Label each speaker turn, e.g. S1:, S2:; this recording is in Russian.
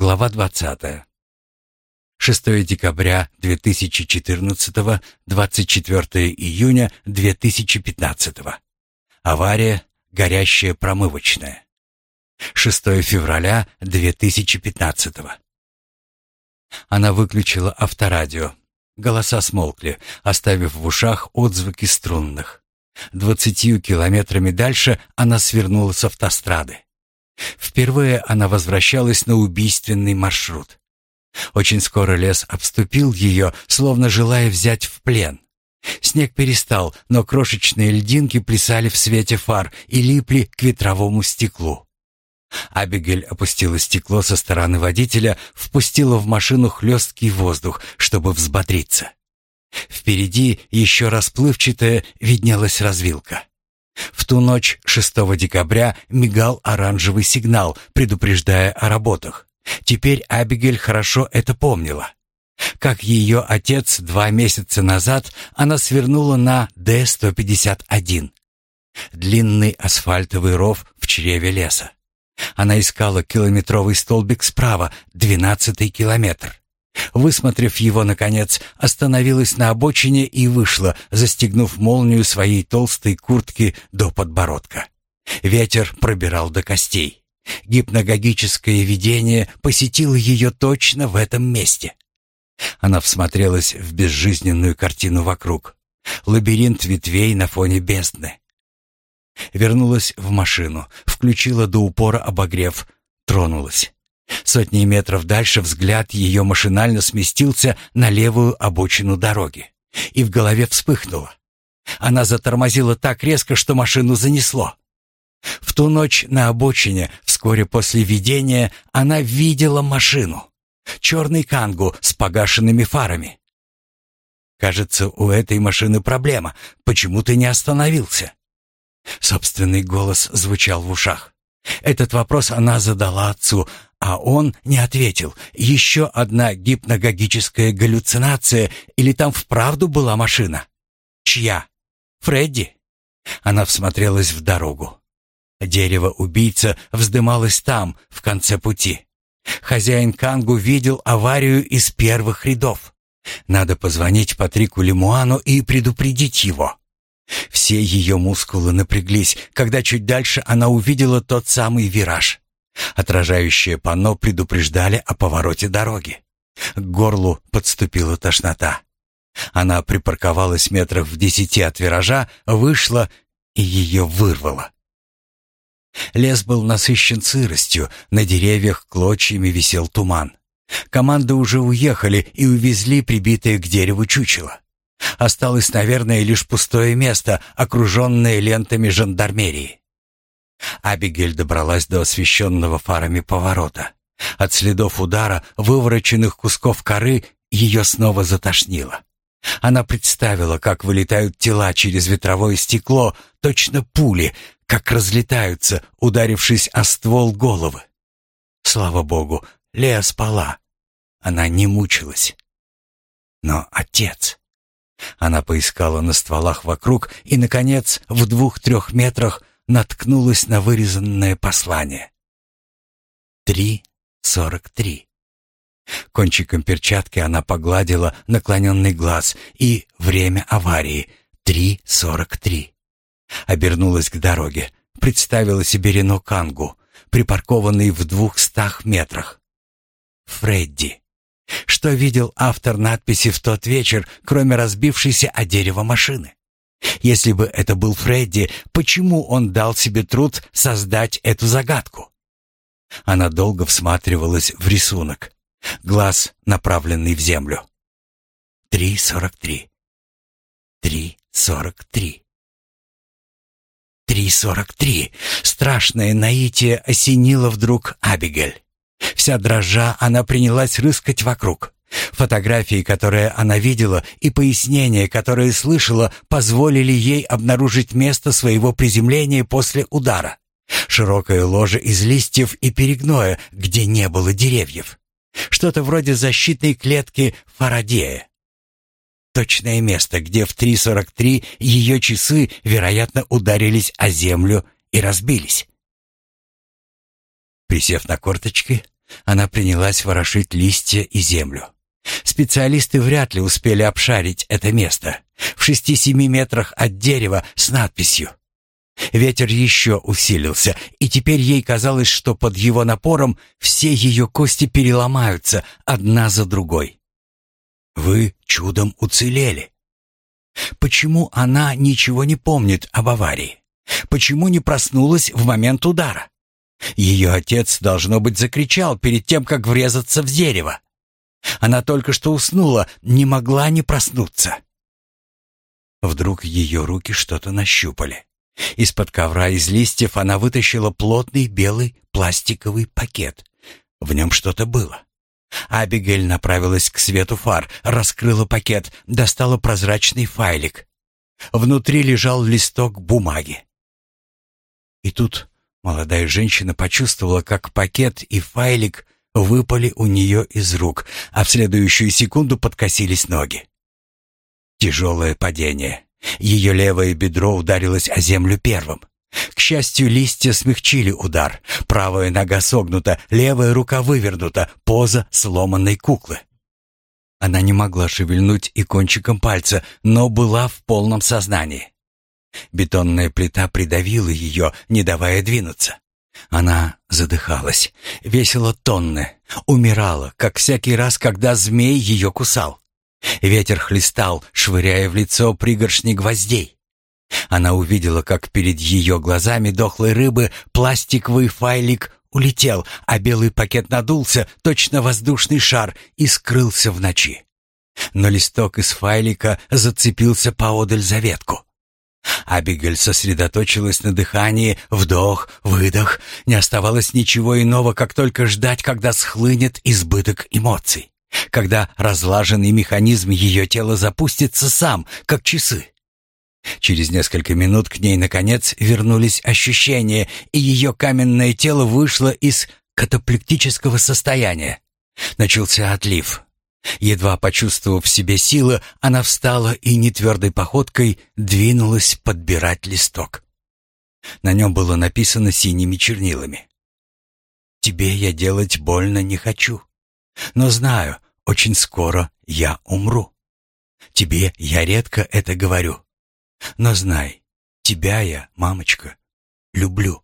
S1: Глава 20. 6 декабря 2014, 24 июня 2015. Авария, горящая промывочная. 6 февраля 2015. Она выключила авторадио. Голоса смолкли, оставив в ушах отзвуки струнных. Двадцатью километрами дальше она свернула с автострады. Впервые она возвращалась на убийственный маршрут. Очень скоро лес обступил ее, словно желая взять в плен. Снег перестал, но крошечные льдинки плясали в свете фар и липли к ветровому стеклу. Абигель опустила стекло со стороны водителя, впустила в машину хлесткий воздух, чтобы взбодриться. Впереди еще расплывчатая виднелась развилка. В ту ночь 6 декабря мигал оранжевый сигнал, предупреждая о работах. Теперь Абигель хорошо это помнила. Как ее отец два месяца назад, она свернула на Д-151. Длинный асфальтовый ров в чреве леса. Она искала километровый столбик справа, двенадцатый километр. Высмотрев его, наконец, остановилась на обочине и вышла, застегнув молнию своей толстой куртки до подбородка. Ветер пробирал до костей. Гипногогическое видение посетило ее точно в этом месте. Она всмотрелась в безжизненную картину вокруг. Лабиринт ветвей на фоне бездны. Вернулась в машину, включила до упора обогрев, тронулась. Сотни метров дальше взгляд ее машинально сместился на левую обочину дороги. И в голове вспыхнуло. Она затормозила так резко, что машину занесло. В ту ночь на обочине, вскоре после видения, она видела машину. Черный кангу с погашенными фарами. «Кажется, у этой машины проблема. Почему ты не остановился?» Собственный голос звучал в ушах. Этот вопрос она задала отцу, а он не ответил. Еще одна гипногогическая галлюцинация или там вправду была машина? Чья? Фредди? Она всмотрелась в дорогу. Дерево-убийца вздымалось там, в конце пути. Хозяин Кангу видел аварию из первых рядов. Надо позвонить Патрику Лемуану и предупредить его. Все ее мускулы напряглись, когда чуть дальше она увидела тот самый вираж. Отражающее панно предупреждали о повороте дороги. К горлу подступила тошнота. Она припарковалась метрах в десяти от виража, вышла и ее вырвало. Лес был насыщен сыростью, на деревьях клочьями висел туман. Команды уже уехали и увезли прибитое к дереву чучело. Осталось, наверное, лишь пустое место, окруженное лентами жандармерии. Абигель добралась до освещенного фарами поворота. От следов удара, вывороченных кусков коры, ее снова затошнило. Она представила, как вылетают тела через ветровое стекло, точно пули, как разлетаются, ударившись о ствол головы. Слава богу, Леа спала. Она не мучилась. Но отец... Она поискала на стволах вокруг и, наконец, в двух-трех метрах наткнулась на вырезанное послание. Три сорок три. Кончиком перчатки она погладила наклоненный глаз и время аварии — три сорок три. Обернулась к дороге, представила себе Рено Кангу, припаркованный в двухстах метрах. Фредди. Что видел автор надписи в тот вечер, кроме разбившейся о дерево машины? Если бы это был Фредди, почему он дал себе труд создать эту загадку? Она долго всматривалась в рисунок. Глаз, направленный в землю. Три сорок три. Три сорок три. Три сорок три. Страшное наитие осенило вдруг Абигель. Вся дрожа, она принялась рыскать вокруг. Фотографии, которые она видела, и пояснения, которые слышала, позволили ей обнаружить место своего приземления после удара. Широкое ложе из листьев и перегноя, где не было деревьев. Что-то вроде защитной клетки Фарадея. Точное место, где в 3.43 ее часы, вероятно, ударились о землю и разбились. Присев на корточки, Она принялась ворошить листья и землю. Специалисты вряд ли успели обшарить это место. В шести-семи метрах от дерева с надписью. Ветер еще усилился, и теперь ей казалось, что под его напором все ее кости переломаются одна за другой. «Вы чудом уцелели». Почему она ничего не помнит об аварии? Почему не проснулась в момент удара? Ее отец, должно быть, закричал перед тем, как врезаться в дерево. Она только что уснула, не могла не проснуться. Вдруг ее руки что-то нащупали. Из-под ковра из листьев она вытащила плотный белый пластиковый пакет. В нем что-то было. Абигель направилась к свету фар, раскрыла пакет, достала прозрачный файлик. Внутри лежал листок бумаги. И тут молодая женщина почувствовала, как пакет и файлик выпали у нее из рук, а в следующую секунду подкосились ноги. Тяжелое падение. Ее левое бедро ударилось о землю первым. К счастью, листья смягчили удар. Правая нога согнута, левая рука вывернута, поза сломанной куклы. Она не могла шевельнуть и кончиком пальца, но была в полном сознании. Бетонная плита придавила ее, не давая двинуться. Она задыхалась, весила тонны, умирала, как всякий раз, когда змей ее кусал. Ветер хлестал, швыряя в лицо пригоршни гвоздей. Она увидела, как перед ее глазами дохлой рыбы пластиковый файлик улетел, а белый пакет надулся, точно воздушный шар, и скрылся в ночи. Но листок из файлика зацепился поодаль за ветку. Абигель сосредоточилась на дыхании, вдох, выдох. Не оставалось ничего иного, как только ждать, когда схлынет избыток эмоций. Когда разлаженный механизм ее тела запустится сам, как часы. Через несколько минут к ней, наконец, вернулись ощущения, и ее каменное тело вышло из катаплектического состояния. Начался отлив. Едва почувствовав в себе силы, она встала и нетвердой походкой двинулась подбирать листок. На нем было написано синими чернилами. «Тебе я делать больно не хочу, но знаю, очень скоро я умру. Тебе я редко это говорю, но знай, тебя я, мамочка, люблю».